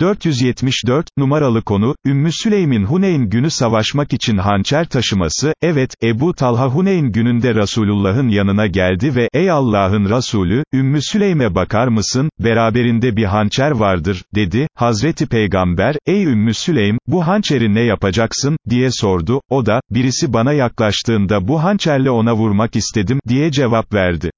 474, numaralı konu, Ümmü Süleym'in Huneyn günü savaşmak için hançer taşıması, evet, Ebu Talha Huneyn gününde Resulullah'ın yanına geldi ve, ey Allah'ın Resulü, Ümmü Süleym'e bakar mısın, beraberinde bir hançer vardır, dedi, Hazreti Peygamber, ey Ümmü Süleym, bu hançeri ne yapacaksın, diye sordu, o da, birisi bana yaklaştığında bu hançerle ona vurmak istedim, diye cevap verdi.